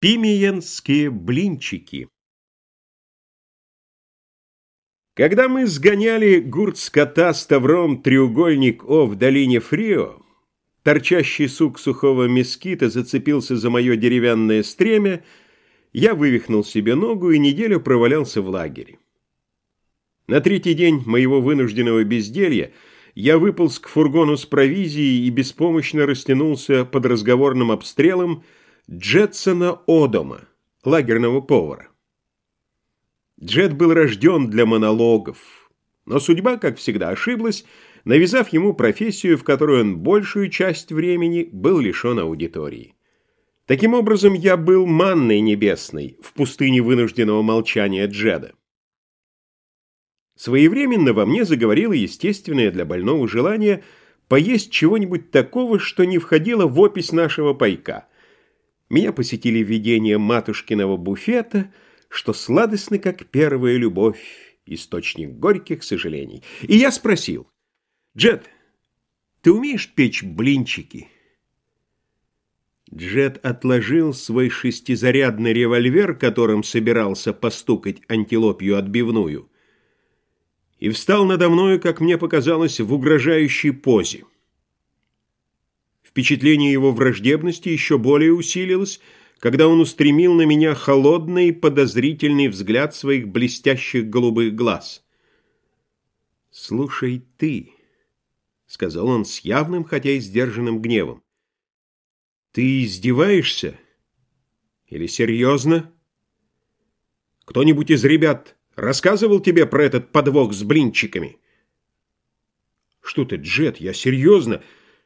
Пимиенские блинчики Когда мы сгоняли гурт скота с тавром треугольник О в долине Фрио, торчащий сук сухого мескита зацепился за мое деревянное стремя, я вывихнул себе ногу и неделю провалялся в лагере. На третий день моего вынужденного безделья я выполз к фургону с провизией и беспомощно растянулся под разговорным обстрелом, Джетсона Одома, лагерного повара. Джет был рожден для монологов, но судьба, как всегда, ошиблась, навязав ему профессию, в которой он большую часть времени был лишен аудитории. Таким образом, я был манной небесной в пустыне вынужденного молчания Джеда. Своевременно во мне заговорило естественное для больного желание поесть чего-нибудь такого, что не входило в опись нашего пайка – меня посетили видения матушкиного буфета, что сладостны, как первая любовь, источник горьких сожалений. И я спросил, «Джет, ты умеешь печь блинчики?» Джет отложил свой шестизарядный револьвер, которым собирался постукать антилопью отбивную, и встал надо мною, как мне показалось, в угрожающей позе. Впечатление его враждебности еще более усилилось, когда он устремил на меня холодный подозрительный взгляд своих блестящих голубых глаз. «Слушай ты», — сказал он с явным, хотя и сдержанным гневом, — «ты издеваешься? Или серьезно? Кто-нибудь из ребят рассказывал тебе про этот подвох с блинчиками?» «Что ты, Джет, я серьезно?»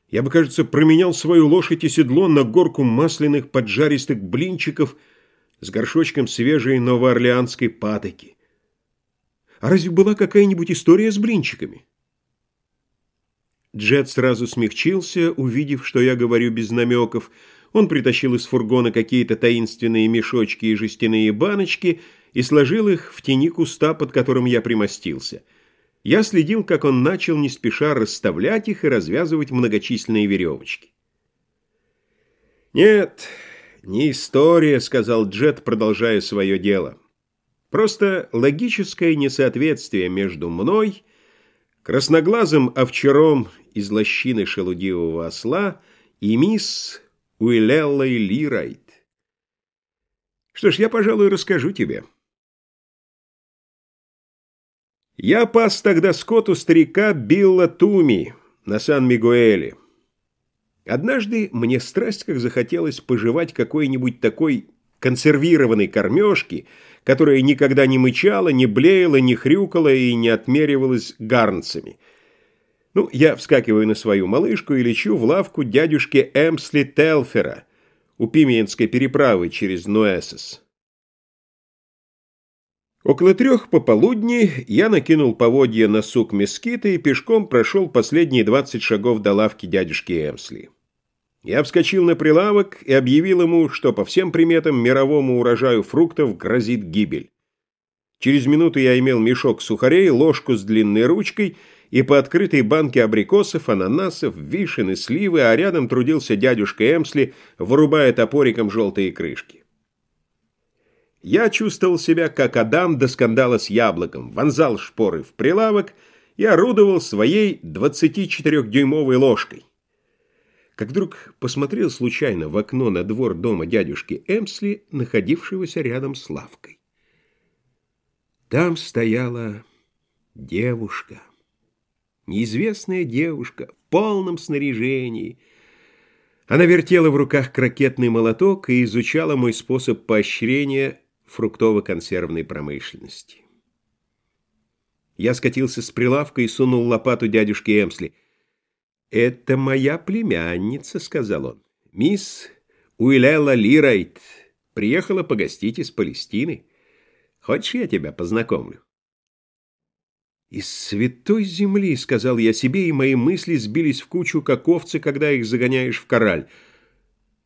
Я бы, кажется, променял свою лошадь и седло на горку масляных поджаристых блинчиков с горшочком свежей новоорлеанской патоки. А разве была какая-нибудь история с блинчиками? Джет сразу смягчился, увидев, что я говорю без намеков. Он притащил из фургона какие-то таинственные мешочки и жестяные баночки и сложил их в тени куста, под которым я примостился – я следил, как он начал не спеша расставлять их и развязывать многочисленные веревочки. «Нет, не история», — сказал Джет, продолжая свое дело. «Просто логическое несоответствие между мной, красноглазым овчаром из лощины шелудивого осла и мисс Уиллеллой Лирайт. Что ж, я, пожалуй, расскажу тебе». Я пас тогда скот у старика Билла Туми на Сан-Мигуэле. Однажды мне страсть как захотелось пожевать какой-нибудь такой консервированной кормежки, которая никогда не мычала, не блеяла, не хрюкала и не отмеривалась гарнцами. Ну, я вскакиваю на свою малышку и лечу в лавку дядюшки Эмсли Телфера у Пименской переправы через Нуэсес. Около трех пополудни я накинул поводья на сук мескита и пешком прошел последние двадцать шагов до лавки дядюшки Эмсли. Я вскочил на прилавок и объявил ему, что по всем приметам мировому урожаю фруктов грозит гибель. Через минуту я имел мешок сухарей, ложку с длинной ручкой и по открытой банке абрикосов, ананасов, вишен и сливы, а рядом трудился дядюшка Эмсли, вырубая топориком желтые крышки. Я чувствовал себя, как Адам до скандала с яблоком, вонзал шпоры в прилавок и орудовал своей 24-дюймовой ложкой. Как вдруг посмотрел случайно в окно на двор дома дядюшки Эмсли, находившегося рядом с лавкой. Там стояла девушка, неизвестная девушка в полном снаряжении. Она вертела в руках крокетный молоток и изучала мой способ поощрения фруктово-консервной промышленности. Я скатился с прилавка и сунул лопату дядюшке Эмсли. «Это моя племянница», — сказал он. «Мисс Уилелла Лирайт приехала погостить из Палестины. Хочешь, я тебя познакомлю?» «Из святой земли», — сказал я себе, и мои мысли сбились в кучу, как овцы, когда их загоняешь в кораль.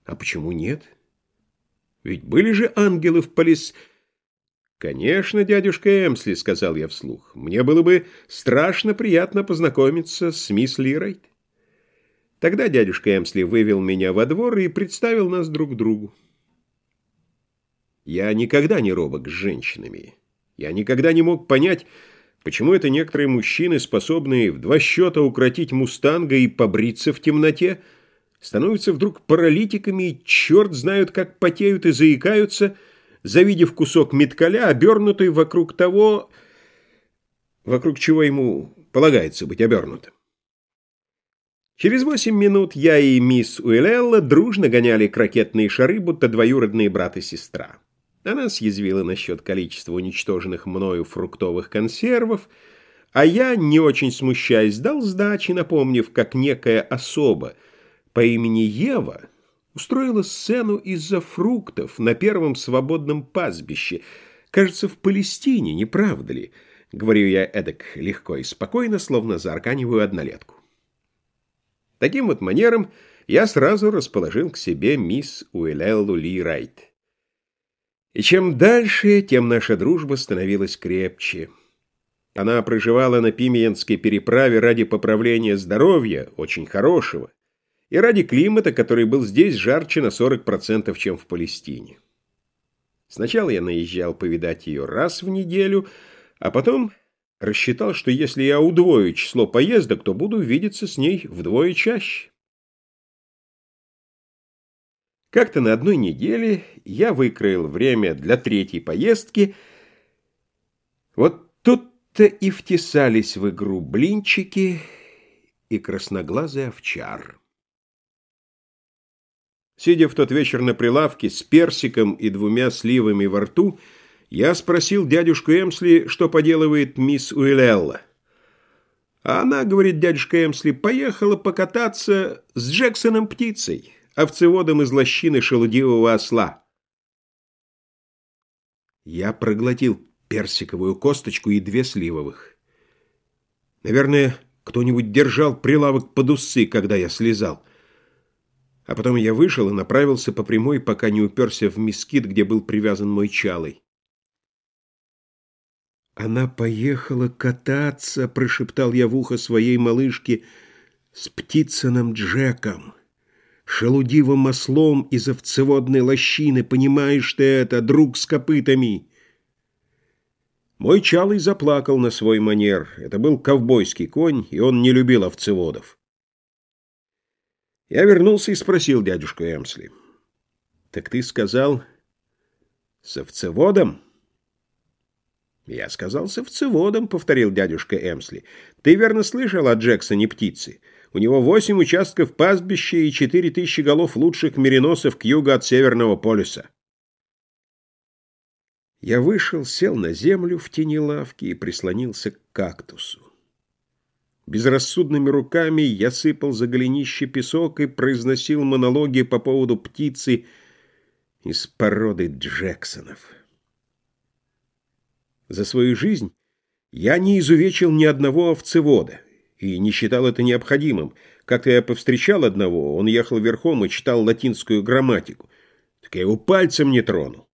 «А почему нет?» Ведь были же ангелы в полис... «Конечно, дядюшка Эмсли», — сказал я вслух, — «мне было бы страшно приятно познакомиться с мисс Лирайт». Тогда дядюшка Эмсли вывел меня во двор и представил нас друг другу. Я никогда не робок с женщинами. Я никогда не мог понять, почему это некоторые мужчины, способные в два счета укротить мустанга и побриться в темноте, становятся вдруг паралитиками и черт знают, как потеют и заикаются, завидев кусок меткаля, обернутый вокруг того, вокруг чего ему полагается быть обернутым. Через восемь минут я и мисс Уэлелла дружно гоняли крокетные шары, будто двоюродные брат и сестра. Она съязвила насчет количества уничтоженных мною фруктовых консервов, а я, не очень смущаясь, дал сдачи, напомнив, как некая особа по имени Ева устроила сцену из-за фруктов на первом свободном пастбище. Кажется, в Палестине, не правда ли? Говорю я эдак легко и спокойно, словно заарканиваю однолетку. Таким вот манером я сразу расположил к себе мисс Уэлеллу Ли Райт. И чем дальше, тем наша дружба становилась крепче. Она проживала на Пимиенской переправе ради поправления здоровья, очень хорошего, и ради климата, который был здесь жарче на 40%, чем в Палестине. Сначала я наезжал повидать ее раз в неделю, а потом рассчитал, что если я удвою число поездок, то буду видеться с ней вдвое чаще. Как-то на одной неделе я выкроил время для третьей поездки. Вот тут-то и втесались в игру блинчики и красноглазый овчар. Сидя в тот вечер на прилавке с персиком и двумя сливами во рту, я спросил дядюшку Эмсли, что поделывает мисс Уэлелла. А она, говорит дядюшка Эмсли, поехала покататься с Джексоном птицей овцеводом из лощины шелудивого осла. Я проглотил персиковую косточку и две сливовых. Наверное, кто-нибудь держал прилавок под усы, когда я слезал. А потом я вышел и направился по прямой, пока не уперся в мискит, где был привязан мой чалый. «Она поехала кататься», — прошептал я в ухо своей малышке, — «с птицыным Джеком» шелудивым маслом из овцеводной лощины, понимаешь ты это, друг с копытами?» Мой чалый заплакал на свой манер. Это был ковбойский конь, и он не любил овцеводов. Я вернулся и спросил дядюшку Эмсли. «Так ты сказал, с овцеводом?» «Я сказал, с овцеводом», — повторил дядюшка Эмсли. «Ты верно слышал о Джексоне птицы?» У него восемь участков пастбища и четыре тысячи голов лучших мериносов к югу от Северного полюса. Я вышел, сел на землю в тени лавки и прислонился к кактусу. Безрассудными руками я сыпал за голенище песок и произносил монологи по поводу птицы из породы Джексонов. За свою жизнь я не изувечил ни одного овцевода и не считал это необходимым. Как-то я повстречал одного, он ехал верхом и читал латинскую грамматику. Так я его пальцем не тронул.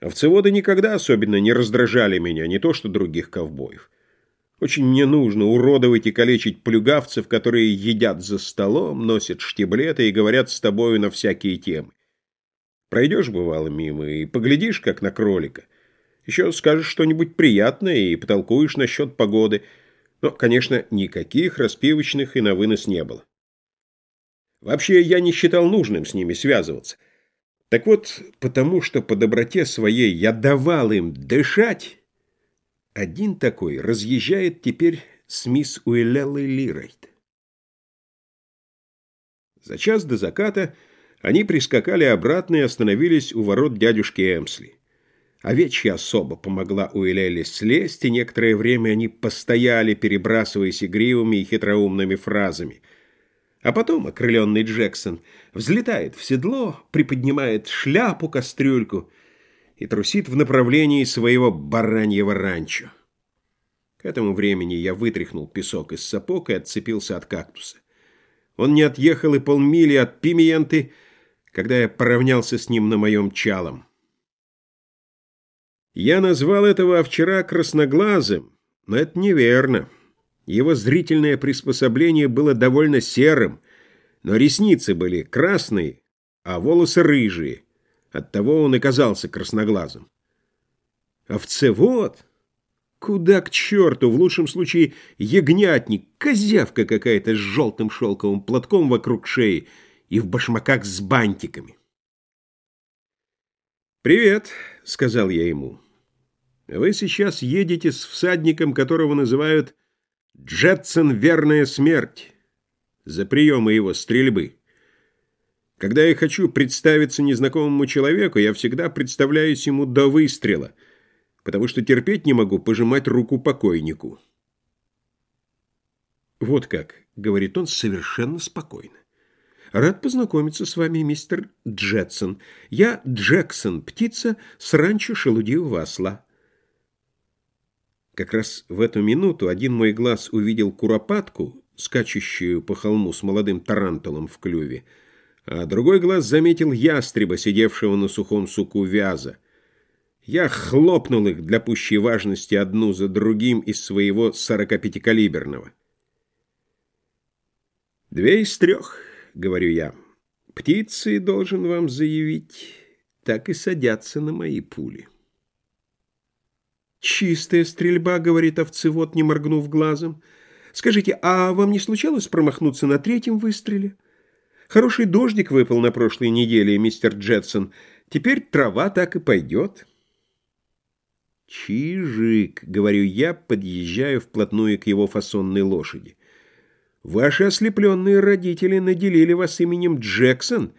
Овцеводы никогда особенно не раздражали меня, не то что других ковбоев. Очень мне нужно уродовать и калечить плюгавцев, которые едят за столом, носят штиблеты и говорят с тобою на всякие темы. Пройдешь, бывало, мимо и поглядишь, как на кролика. Еще скажешь что-нибудь приятное и потолкуешь насчет погоды – но, конечно, никаких распивочных и на вынос не было. Вообще, я не считал нужным с ними связываться. Так вот, потому что по доброте своей я давал им дышать, один такой разъезжает теперь с мисс Уэллеллой Лирайт. За час до заката они прискакали обратно и остановились у ворот дядюшки Эмсли. Овечья особо помогла Уэлеле слезть, и некоторое время они постояли, перебрасываясь игривыми и хитроумными фразами. А потом окрыленный Джексон взлетает в седло, приподнимает шляпу-кастрюльку и трусит в направлении своего бараньего ранчо. К этому времени я вытряхнул песок из сапог и отцепился от кактуса. Он не отъехал и полмили от пимиенты, когда я поравнялся с ним на моем чалом. Я назвал этого вчера красноглазым, но это неверно. Его зрительное приспособление было довольно серым, но ресницы были красные, а волосы рыжие. Оттого он и казался красноглазым. Овцевод? Куда к черту, в лучшем случае ягнятник, козявка какая-то с желтым шелковым платком вокруг шеи и в башмаках с бантиками. «Привет», — сказал я ему. «Вы сейчас едете с всадником, которого называют Джетсон Верная Смерть, за приемы его стрельбы. Когда я хочу представиться незнакомому человеку, я всегда представляюсь ему до выстрела — потому что терпеть не могу пожимать руку покойнику. «Вот как», — говорит он совершенно спокойно. «Рад познакомиться с вами, мистер Джетсон. Я Джексон, птица с ранчо шелудивого осла». Как раз в эту минуту один мой глаз увидел куропатку, скачущую по холму с молодым тарантулом в клюве, а другой глаз заметил ястреба, сидевшего на сухом суку вяза. Я хлопнул их для пущей важности одну за другим из своего 45-калиберного. «Две из трех», — говорю я. «Птицы, должен вам заявить, так и садятся на мои пули». «Чистая стрельба», — говорит овцевод, не моргнув глазом. «Скажите, а вам не случалось промахнуться на третьем выстреле? Хороший дождик выпал на прошлой неделе, мистер Джетсон. Теперь трава так и пойдет». «Чижик», — говорю я, подъезжаю вплотную к его фасонной лошади. «Ваши ослепленные родители наделили вас именем Джексон,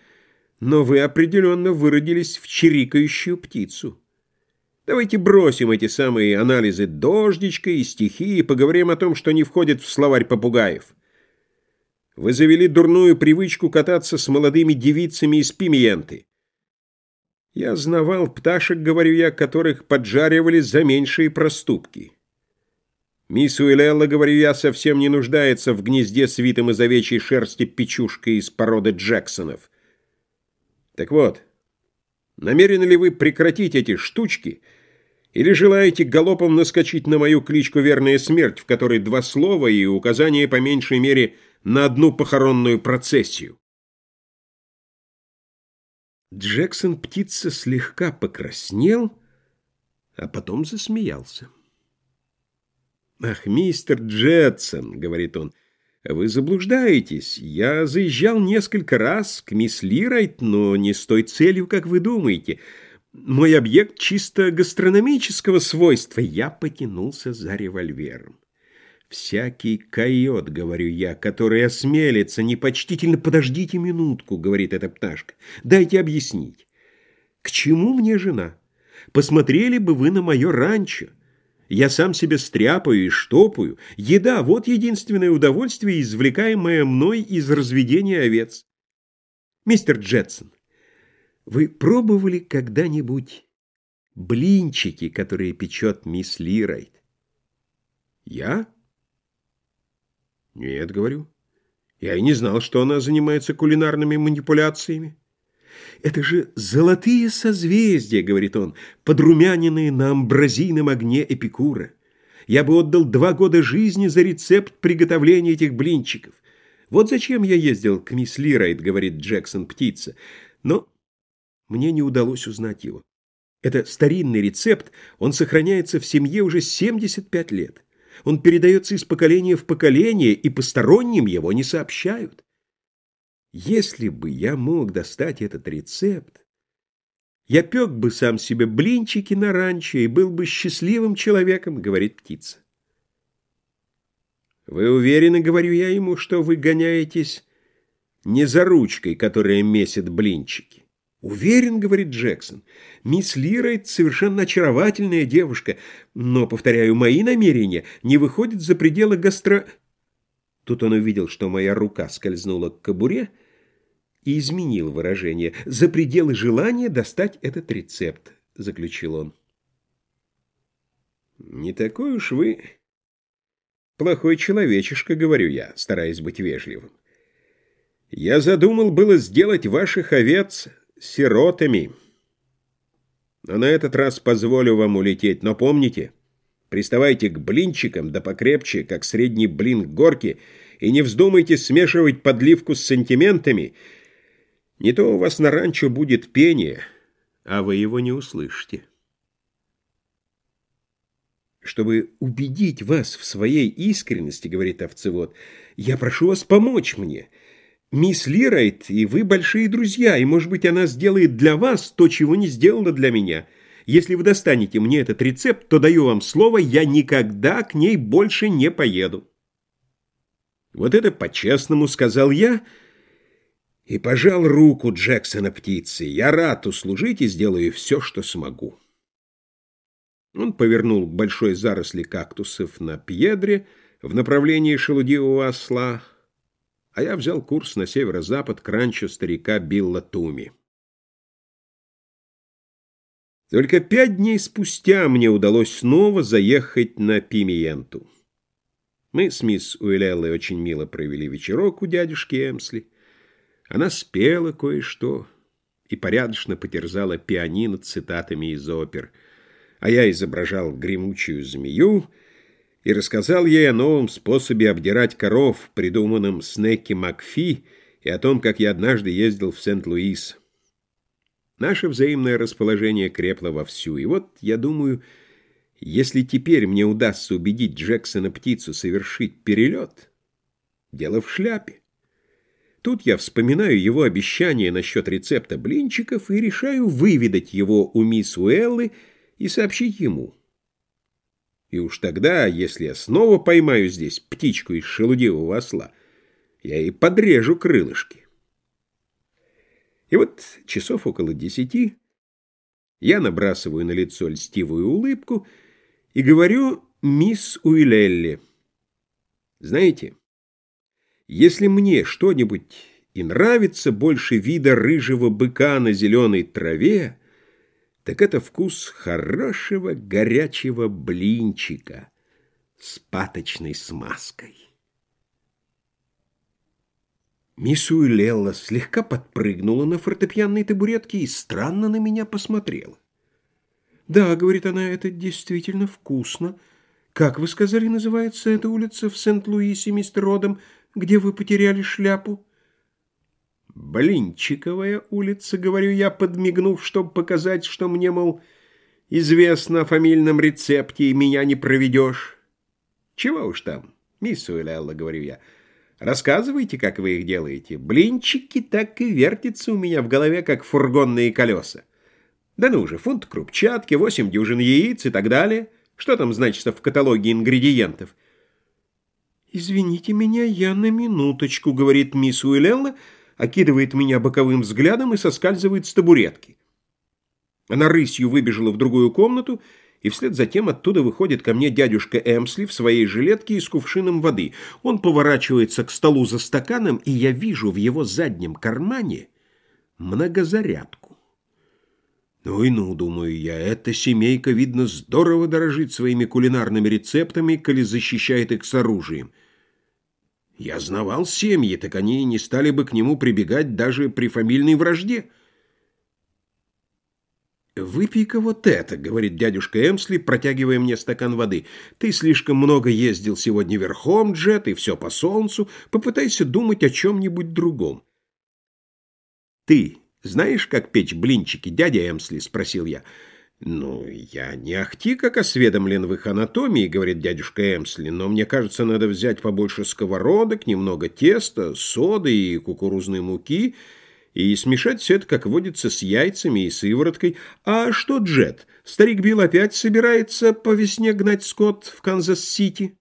но вы определенно выродились в чирикающую птицу. Давайте бросим эти самые анализы дождичка и стихи и поговорим о том, что не входит в словарь попугаев. Вы завели дурную привычку кататься с молодыми девицами из пимиенты. Я знавал пташек, говорю я, которых поджаривали за меньшие проступки. Мисс Уиллелла, говорю я, совсем не нуждается в гнезде свитом из овечьей шерсти печушкой из породы Джексонов. Так вот, намерены ли вы прекратить эти штучки или желаете галопом наскочить на мою кличку «Верная смерть», в которой два слова и указание по меньшей мере на одну похоронную процессию? Джексон птица слегка покраснел, а потом засмеялся. «Ах, мистер Джетсон», — говорит он, — «вы заблуждаетесь. Я заезжал несколько раз к мисс Лирайт, но не с той целью, как вы думаете. Мой объект чисто гастрономического свойства. Я потянулся за револьвером. «Всякий койот, — говорю я, — который осмелится, непочтительно подождите минутку, — говорит эта пташка, — дайте объяснить. К чему мне жена? Посмотрели бы вы на мое ранчо. Я сам себе стряпаю и штопаю. Еда — вот единственное удовольствие, извлекаемое мной из разведения овец. Мистер Джетсон, вы пробовали когда-нибудь блинчики, которые печет мисс Лирайт? Я? «Нет», — говорю. «Я и не знал, что она занимается кулинарными манипуляциями». «Это же золотые созвездия», — говорит он, «подрумяненные на амбразийном огне Эпикура. Я бы отдал два года жизни за рецепт приготовления этих блинчиков. Вот зачем я ездил к мисс Лирайт», — говорит Джексон Птица. Но мне не удалось узнать его. Это старинный рецепт, он сохраняется в семье уже 75 лет. Он передается из поколения в поколение, и посторонним его не сообщают. Если бы я мог достать этот рецепт, я пек бы сам себе блинчики на ранчо и был бы счастливым человеком, говорит птица. Вы уверены, говорю я ему, что вы гоняетесь не за ручкой, которая месит блинчики? «Уверен, — говорит Джексон, — мисс Лирайт совершенно очаровательная девушка, но, повторяю, мои намерения не выходят за пределы гастро...» Тут он увидел, что моя рука скользнула к кобуре и изменил выражение. «За пределы желания достать этот рецепт», — заключил он. «Не такой уж вы плохой человечишка, — говорю я, стараясь быть вежливым. Я задумал было сделать ваших овец сиротами. Но на этот раз позволю вам улететь. Но помните, приставайте к блинчикам, да покрепче, как средний блин к горке, и не вздумайте смешивать подливку с сантиментами. Не то у вас на ранчо будет пение, а вы его не услышите. «Чтобы убедить вас в своей искренности, — говорит овцевод, — я прошу вас помочь мне. Мисс Лирайт и вы большие друзья, и, может быть, она сделает для вас то, чего не сделала для меня. Если вы достанете мне этот рецепт, то даю вам слово, я никогда к ней больше не поеду». «Вот это по-честному, — сказал я, — и пожал руку Джексона птицы. Я рад услужить и сделаю все, что смогу». Он повернул большой заросли кактусов на Пьедре в направлении шелудивого осла, а я взял курс на северо-запад к ранчо старика Билла Туми. Только пять дней спустя мне удалось снова заехать на Пимиенту. Мы с мисс Уэллой очень мило провели вечерок у дядюшки Эмсли. Она спела кое-что и порядочно потерзала пианино цитатами из опер — а я изображал гремучую змею и рассказал ей о новом способе обдирать коров, придуманном Снеки Макфи, и о том, как я однажды ездил в Сент-Луис. Наше взаимное расположение крепло вовсю, и вот, я думаю, если теперь мне удастся убедить Джексона-птицу совершить перелет, дело в шляпе. Тут я вспоминаю его обещание насчет рецепта блинчиков и решаю выведать его у мисс Уэллы, и сообщить ему. И уж тогда, если я снова поймаю здесь птичку из шелудивого осла, я и подрежу крылышки. И вот часов около десяти я набрасываю на лицо льстивую улыбку и говорю мисс Уилелли. Знаете, если мне что-нибудь и нравится больше вида рыжего быка на зеленой траве, так это вкус хорошего горячего блинчика с паточной смазкой. Мисс Уиллелла слегка подпрыгнула на фортепианной табуретке и странно на меня посмотрела. «Да, — говорит она, — это действительно вкусно. Как вы сказали, называется эта улица в Сент-Луисе, мистер Родом, где вы потеряли шляпу?» Блинчиковая улица, говорю я, подмигнув, чтобы показать, что мне, мол, известно о фамильном рецепте, и меня не проведешь. Чего уж там, мисс Уэллелла, говорю я, рассказывайте, как вы их делаете. Блинчики так и вертятся у меня в голове, как фургонные колеса. Да ну же, фунт крупчатки, восемь дюжин яиц и так далее. Что там значится в каталоге ингредиентов? «Извините меня, я на минуточку», — говорит мисс Уэллелла, — окидывает меня боковым взглядом и соскальзывает с табуретки. Она рысью выбежала в другую комнату, и вслед за тем оттуда выходит ко мне дядюшка Эмсли в своей жилетке и с кувшином воды. Он поворачивается к столу за стаканом, и я вижу в его заднем кармане многозарядку. Ну и ну, думаю я, эта семейка, видно, здорово дорожит своими кулинарными рецептами, коли защищает их с оружием. Я знавал семьи, так они не стали бы к нему прибегать даже при фамильной вражде. «Выпей-ка вот это», — говорит дядюшка Эмсли, протягивая мне стакан воды. «Ты слишком много ездил сегодня верхом, Джет, и все по солнцу. Попытайся думать о чем-нибудь другом». «Ты знаешь, как печь блинчики, дядя Эмсли?» — спросил я. «Ну, я не ахти как осведомлен в их анатомии», — говорит дядюшка Эмсли, «но мне кажется, надо взять побольше сковородок, немного теста, соды и кукурузной муки и смешать все это, как водится, с яйцами и сывороткой. А что, Джед, старик Билл опять собирается по весне гнать скот в Канзас-Сити?»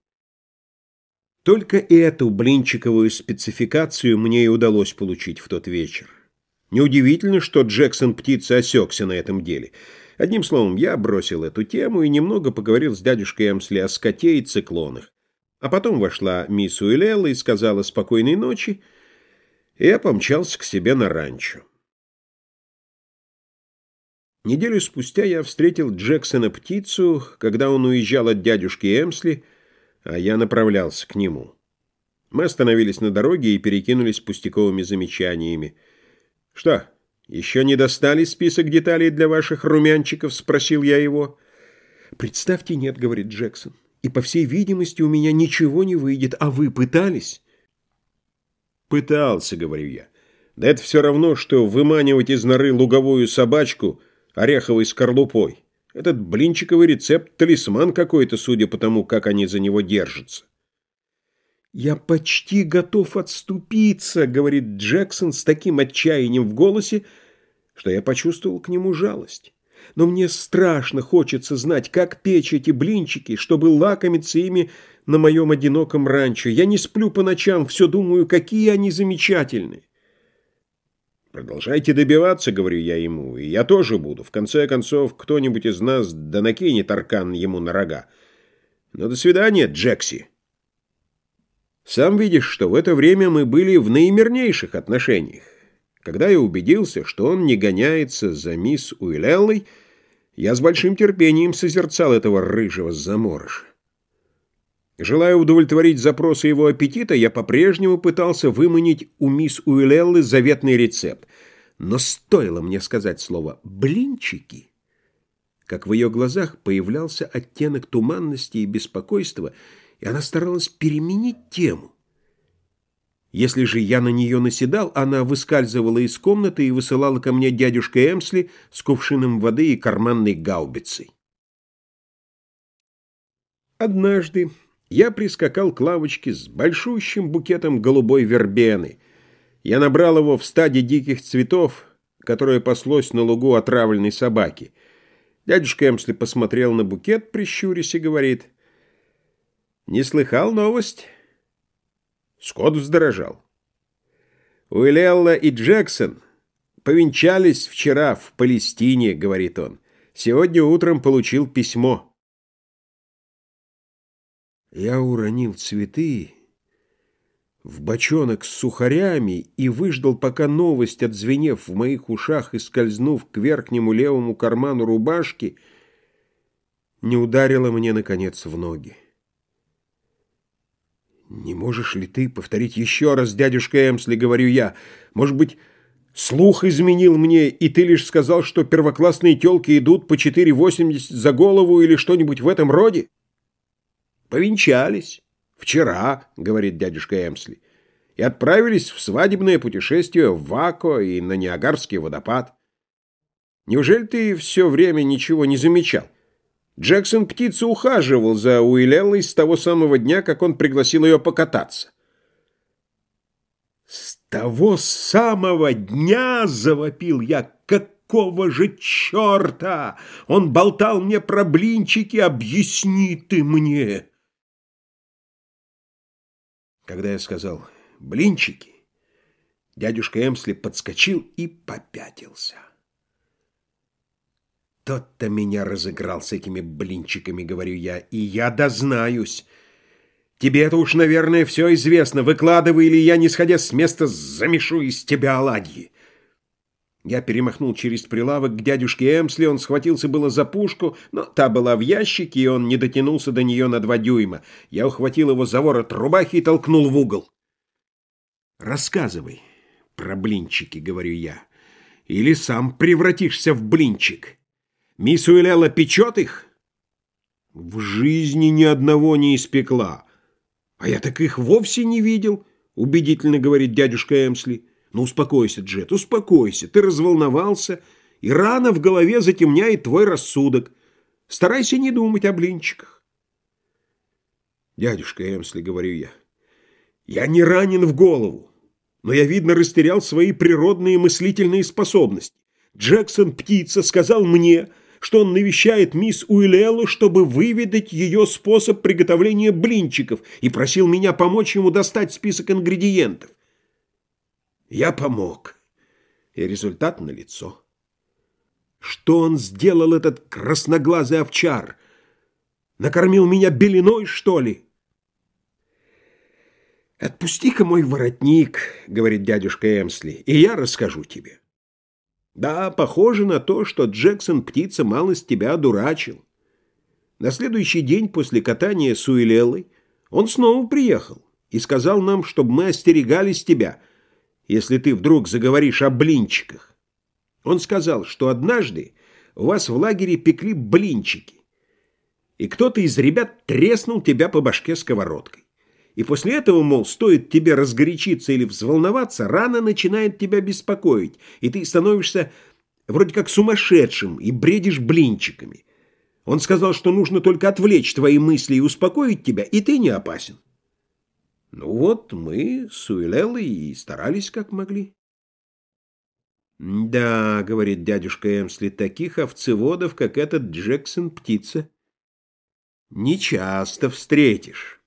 Только эту блинчиковую спецификацию мне и удалось получить в тот вечер. Неудивительно, что Джексон птица осекся на этом деле — Одним словом, я бросил эту тему и немного поговорил с дядюшкой Эмсли о скоте и циклонах. А потом вошла мисс Уэллелла и сказала «спокойной ночи», и я помчался к себе на ранчо. Неделю спустя я встретил Джексона птицу, когда он уезжал от дядюшки Эмсли, а я направлялся к нему. Мы остановились на дороге и перекинулись пустяковыми замечаниями. «Что, «Еще не достали список деталей для ваших румянчиков?» — спросил я его. «Представьте, нет», — говорит Джексон. «И, по всей видимости, у меня ничего не выйдет. А вы пытались?» «Пытался», — говорю я. «Да это все равно, что выманивать из норы луговую собачку ореховой скорлупой. Этот блинчиковый рецепт – талисман какой-то, судя по тому, как они за него держатся. «Я почти готов отступиться», — говорит Джексон с таким отчаянием в голосе, что я почувствовал к нему жалость. «Но мне страшно хочется знать, как печь эти блинчики, чтобы лакомиться ими на моем одиноком ранчо. Я не сплю по ночам, все думаю, какие они замечательные». «Продолжайте добиваться», — говорю я ему, — «и я тоже буду. В конце концов, кто-нибудь из нас да накинет аркан ему на рога. Но до свидания, Джекси». Сам видишь, что в это время мы были в наимирнейших отношениях. Когда я убедился, что он не гоняется за мисс Уиллеллой, я с большим терпением созерцал этого рыжего заморыша. Желая удовлетворить запросы его аппетита, я по-прежнему пытался выманить у мисс Уиллеллы заветный рецепт. Но стоило мне сказать слово «блинчики», как в ее глазах появлялся оттенок туманности и беспокойства — и она старалась переменить тему. Если же я на нее наседал, она выскальзывала из комнаты и высылала ко мне дядюшка Эмсли с кувшином воды и карманной гаубицей. Однажды я прискакал к лавочке с большущим букетом голубой вербены. Я набрал его в стаде диких цветов, которое паслось на лугу отравленной собаки. Дядюшка Эмсли посмотрел на букет, прищурясь, и говорит — не слыхал новость? Скотт вздорожал. Уиллелла и Джексон повенчались вчера в Палестине, говорит он. Сегодня утром получил письмо. Я уронил цветы в бочонок с сухарями и выждал, пока новость, отзвенев в моих ушах и скользнув к верхнему левому карману рубашки, не ударила мне, наконец, в ноги. «Не можешь ли ты повторить еще раз, дядюшка Эмсли?» — говорю я. «Может быть, слух изменил мне, и ты лишь сказал, что первоклассные телки идут по 4,80 за голову или что-нибудь в этом роде?» «Повенчались. Вчера», — говорит дядюшка Эмсли, «и отправились в свадебное путешествие в Вако и на Ниагарский водопад. Неужели ты все время ничего не замечал?» Джексон птица ухаживал за Уиллеллой с того самого дня, как он пригласил ее покататься. «С того самого дня!» — завопил я. «Какого же черта? Он болтал мне про блинчики, объясни ты мне!» Когда я сказал «блинчики», дядюшка Эмсли подскочил и попятился. Тот-то меня разыграл с этими блинчиками, говорю я, и я дознаюсь. Тебе это уж, наверное, все известно. Выкладывай, или я, не сходя с места, замешу из тебя оладьи. Я перемахнул через прилавок к дядюшке Эмсли, он схватился было за пушку, но та была в ящике, и он не дотянулся до нее на два дюйма. Я ухватил его за ворот рубахи и толкнул в угол. «Рассказывай про блинчики», — говорю я, — «или сам превратишься в блинчик». Мисс Уэлlela печет их? В жизни ни одного не испекла. А я так их вовсе не видел, убедительно говорит дядюшка Эмсли. Ну, успокойся, Джет, успокойся. Ты разволновался, и рано в голове затемняет твой рассудок. Старайся не думать о блинчиках. Дядюшка Эмсли, говорю я, я не ранен в голову, но я, видно, растерял свои природные мыслительные способности. Джексон, птица, сказал мне, что он навещает мисс Уиллеллу, чтобы выведать ее способ приготовления блинчиков, и просил меня помочь ему достать список ингредиентов. Я помог, и результат налицо. Что он сделал, этот красноглазый овчар? Накормил меня белиной, что ли? «Отпусти-ка мой воротник», — говорит дядюшка Эмсли, — «и я расскажу тебе». Да, похоже на то, что Джексон птица малость тебя одурачил. На следующий день после катания с Уилеллой он снова приехал и сказал нам, чтобы мы остерегались тебя, если ты вдруг заговоришь о блинчиках. Он сказал, что однажды у вас в лагере пекли блинчики, и кто-то из ребят треснул тебя по башке сковородкой. И после этого, мол, стоит тебе разгорячиться или взволноваться, рана начинает тебя беспокоить, и ты становишься вроде как сумасшедшим, и бредишь блинчиками. Он сказал, что нужно только отвлечь твои мысли и успокоить тебя, и ты не опасен. Ну вот, мы с Уиллеллой и старались как могли. «Да, — говорит дядюшка Эмсли, — таких овцеводов, как этот Джексон, птица, не часто встретишь».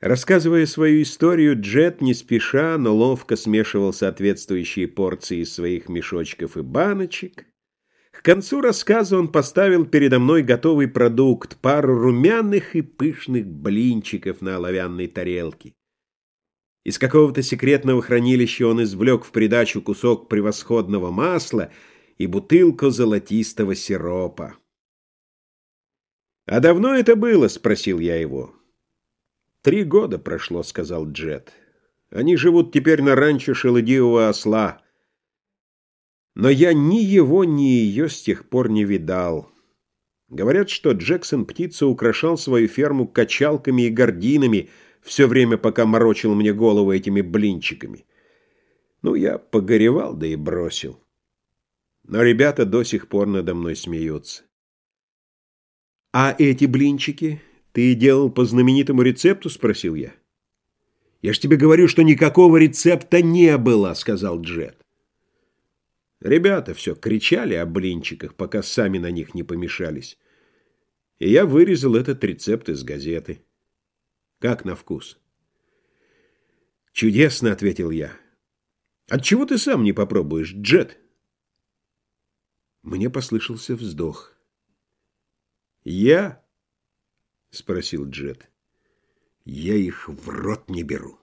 Рассказывая свою историю, Джет не спеша, но ловко смешивал соответствующие порции из своих мешочков и баночек. К концу рассказа он поставил передо мной готовый продукт, пару румяных и пышных блинчиков на оловянной тарелке. Из какого-то секретного хранилища он извлек в придачу кусок превосходного масла и бутылку золотистого сиропа. «А давно это было?» — спросил я его. «Три года прошло», — сказал Джет. «Они живут теперь на ранчо шелудивого осла. Но я ни его, ни ее с тех пор не видал. Говорят, что Джексон птица украшал свою ферму качалками и гординами все время, пока морочил мне голову этими блинчиками. Ну, я погоревал, да и бросил. Но ребята до сих пор надо мной смеются. «А эти блинчики?» «Ты делал по знаменитому рецепту?» — спросил я. «Я ж тебе говорю, что никакого рецепта не было», — сказал Джет. Ребята все кричали о блинчиках, пока сами на них не помешались. И я вырезал этот рецепт из газеты. Как на вкус? «Чудесно», — ответил я. «Отчего ты сам не попробуешь, Джет?» Мне послышался вздох. «Я?» — спросил Джет. «Я их в рот не беру».